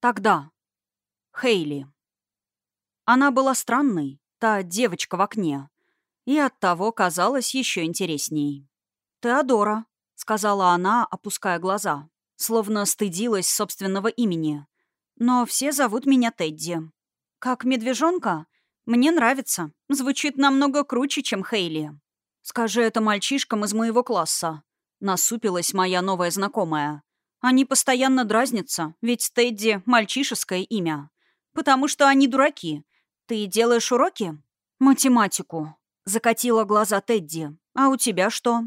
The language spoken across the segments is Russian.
Тогда. Хейли. Она была странной, та девочка в окне, и оттого казалась еще интересней. «Теодора», — сказала она, опуская глаза, словно стыдилась собственного имени. «Но все зовут меня Тедди. Как медвежонка? Мне нравится. Звучит намного круче, чем Хейли. Скажи это мальчишкам из моего класса». Насупилась моя новая знакомая. Они постоянно дразнятся, ведь Тедди — мальчишеское имя. Потому что они дураки. Ты делаешь уроки? Математику. Закатила глаза Тедди. А у тебя что?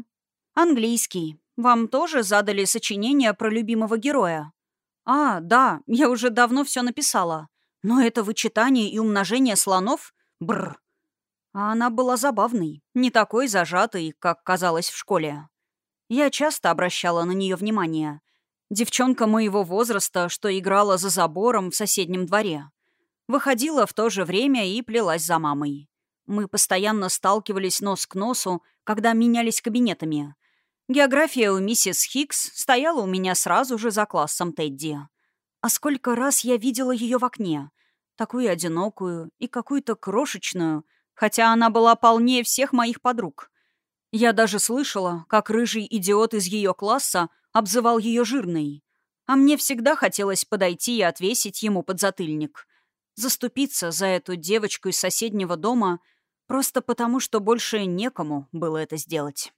Английский. Вам тоже задали сочинение про любимого героя? А, да, я уже давно все написала. Но это вычитание и умножение слонов? Бррр. А она была забавной, не такой зажатой, как казалось в школе. Я часто обращала на нее внимание — Девчонка моего возраста, что играла за забором в соседнем дворе. Выходила в то же время и плелась за мамой. Мы постоянно сталкивались нос к носу, когда менялись кабинетами. География у миссис Хикс стояла у меня сразу же за классом Тедди. А сколько раз я видела ее в окне. Такую одинокую и какую-то крошечную, хотя она была полнее всех моих подруг. Я даже слышала, как рыжий идиот из ее класса обзывал ее жирной. А мне всегда хотелось подойти и отвесить ему подзатыльник. Заступиться за эту девочку из соседнего дома просто потому, что больше некому было это сделать.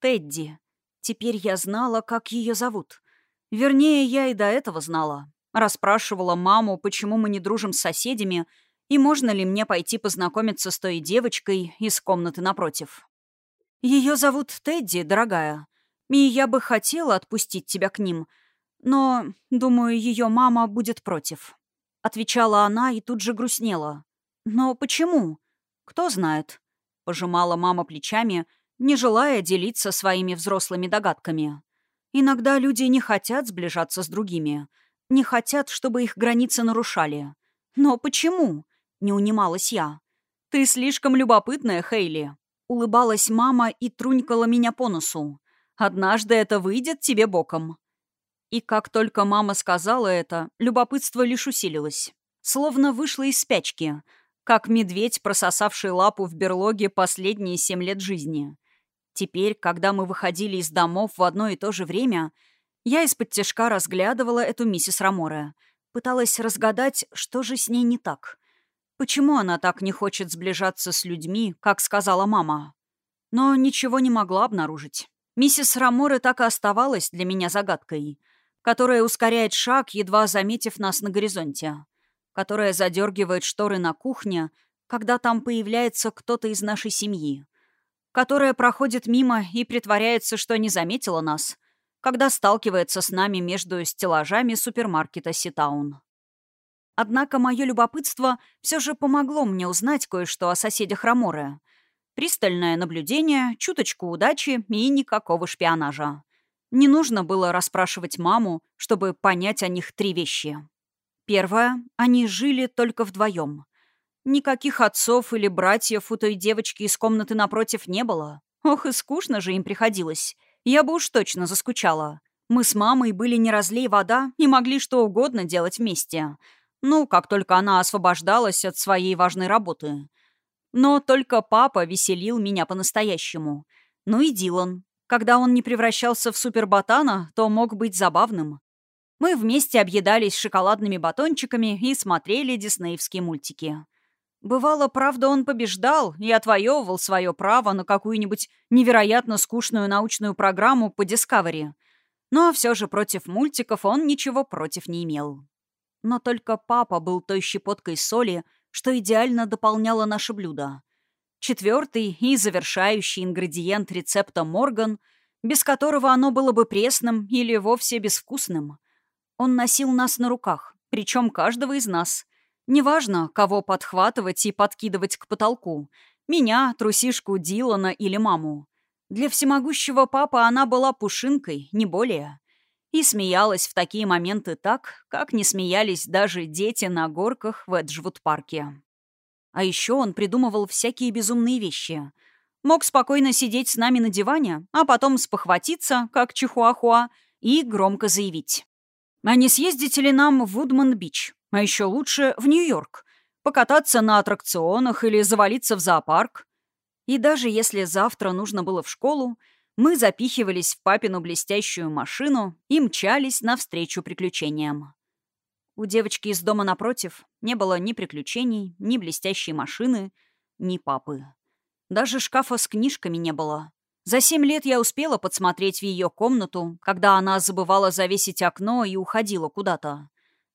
Тедди. Теперь я знала, как ее зовут. Вернее, я и до этого знала. Расспрашивала маму, почему мы не дружим с соседями, и можно ли мне пойти познакомиться с той девочкой из комнаты напротив. Ее зовут Тедди, дорогая. И я бы хотела отпустить тебя к ним, но, думаю, ее мама будет против. Отвечала она и тут же грустнела. Но почему? Кто знает. Пожимала мама плечами, не желая делиться своими взрослыми догадками. Иногда люди не хотят сближаться с другими, не хотят, чтобы их границы нарушали. Но почему? Не унималась я. Ты слишком любопытная, Хейли. Улыбалась мама и трунькала меня по носу. Однажды это выйдет тебе боком». И как только мама сказала это, любопытство лишь усилилось. Словно вышло из спячки, как медведь, прососавший лапу в берлоге последние семь лет жизни. Теперь, когда мы выходили из домов в одно и то же время, я из-под тяжка разглядывала эту миссис Раморе. Пыталась разгадать, что же с ней не так. Почему она так не хочет сближаться с людьми, как сказала мама? Но ничего не могла обнаружить. Миссис Раморе так и оставалась для меня загадкой, которая ускоряет шаг, едва заметив нас на горизонте, которая задергивает шторы на кухне, когда там появляется кто-то из нашей семьи, которая проходит мимо и притворяется, что не заметила нас, когда сталкивается с нами между стеллажами супермаркета Ситаун. Однако мое любопытство все же помогло мне узнать кое-что о соседях Раморе — Пристальное наблюдение, чуточку удачи и никакого шпионажа. Не нужно было расспрашивать маму, чтобы понять о них три вещи. Первое. Они жили только вдвоем. Никаких отцов или братьев у той девочки из комнаты напротив не было. Ох, и скучно же им приходилось. Я бы уж точно заскучала. Мы с мамой были не разлей вода и могли что угодно делать вместе. Ну, как только она освобождалась от своей важной работы. Но только папа веселил меня по-настоящему. Ну и Дилан. Когда он не превращался в суперботана, то мог быть забавным. Мы вместе объедались шоколадными батончиками и смотрели диснеевские мультики. Бывало, правда, он побеждал и отвоевывал свое право на какую-нибудь невероятно скучную научную программу по Discovery. Но все же против мультиков он ничего против не имел. Но только папа был той щепоткой соли, что идеально дополняло наше блюдо. Четвертый и завершающий ингредиент рецепта Морган, без которого оно было бы пресным или вовсе безвкусным. Он носил нас на руках, причем каждого из нас. Неважно, кого подхватывать и подкидывать к потолку. Меня, трусишку Дилана или маму. Для всемогущего папы она была пушинкой, не более. И смеялась в такие моменты так, как не смеялись даже дети на горках в Эджвуд-парке. А еще он придумывал всякие безумные вещи. Мог спокойно сидеть с нами на диване, а потом спохватиться, как чихуахуа, и громко заявить. А не съездите ли нам в Вудман-Бич? А еще лучше в Нью-Йорк. Покататься на аттракционах или завалиться в зоопарк? И даже если завтра нужно было в школу, мы запихивались в папину блестящую машину и мчались навстречу приключениям. У девочки из дома напротив не было ни приключений, ни блестящей машины, ни папы. Даже шкафа с книжками не было. За семь лет я успела подсмотреть в ее комнату, когда она забывала завесить окно и уходила куда-то.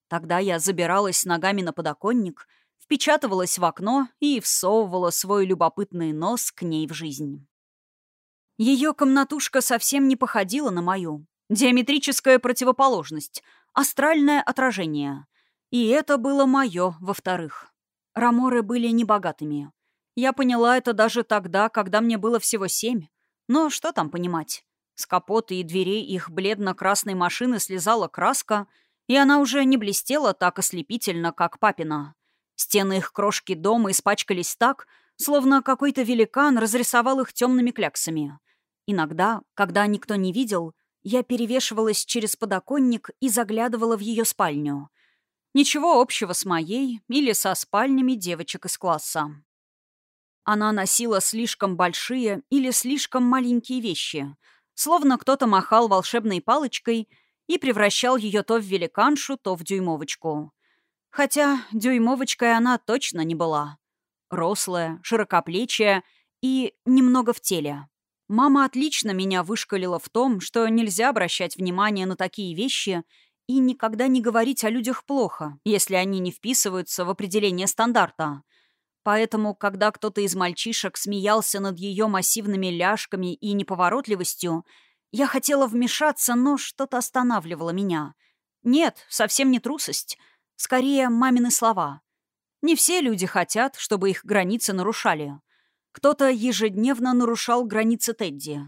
Тогда я забиралась ногами на подоконник, впечатывалась в окно и всовывала свой любопытный нос к ней в жизнь. Ее комнатушка совсем не походила на мою. Диаметрическая противоположность — астральное отражение. И это было мое, во-вторых. Раморы были небогатыми. Я поняла это даже тогда, когда мне было всего семь. Но что там понимать? С капота и дверей их бледно-красной машины слезала краска, и она уже не блестела так ослепительно, как папина. Стены их крошки дома испачкались так, словно какой-то великан разрисовал их темными кляксами. Иногда, когда никто не видел, я перевешивалась через подоконник и заглядывала в ее спальню. Ничего общего с моей или со спальнями девочек из класса. Она носила слишком большие или слишком маленькие вещи, словно кто-то махал волшебной палочкой и превращал ее то в великаншу, то в дюймовочку. Хотя дюймовочкой она точно не была. Рослая, широкоплечья и немного в теле. Мама отлично меня вышкалила в том, что нельзя обращать внимание на такие вещи и никогда не говорить о людях плохо, если они не вписываются в определение стандарта. Поэтому, когда кто-то из мальчишек смеялся над ее массивными ляжками и неповоротливостью, я хотела вмешаться, но что-то останавливало меня. Нет, совсем не трусость. Скорее, мамины слова. Не все люди хотят, чтобы их границы нарушали. Кто-то ежедневно нарушал границы Тедди.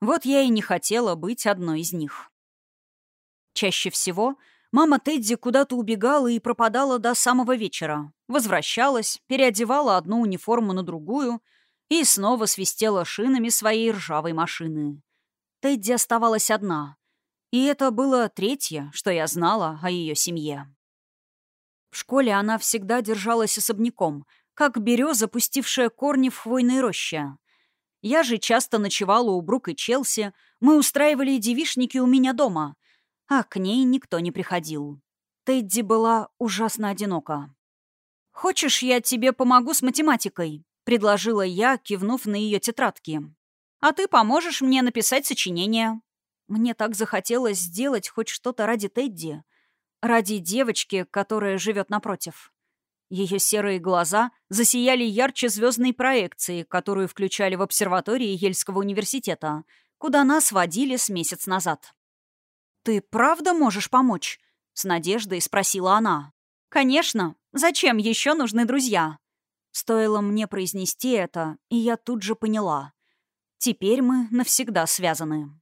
Вот я и не хотела быть одной из них. Чаще всего мама Тедди куда-то убегала и пропадала до самого вечера. Возвращалась, переодевала одну униформу на другую и снова свистела шинами своей ржавой машины. Тедди оставалась одна. И это было третье, что я знала о ее семье. В школе она всегда держалась особняком — как береза, пустившая корни в хвойной роще. Я же часто ночевала у Брук и Челси, мы устраивали девишники у меня дома, а к ней никто не приходил. Тедди была ужасно одинока. «Хочешь, я тебе помогу с математикой?» — предложила я, кивнув на ее тетрадки. «А ты поможешь мне написать сочинение». Мне так захотелось сделать хоть что-то ради Тедди, ради девочки, которая живет напротив. Ее серые глаза засияли ярче звездной проекции, которую включали в обсерватории Ельского университета, куда нас водили с месяц назад. «Ты правда можешь помочь?» — с надеждой спросила она. «Конечно. Зачем еще нужны друзья?» Стоило мне произнести это, и я тут же поняла. Теперь мы навсегда связаны.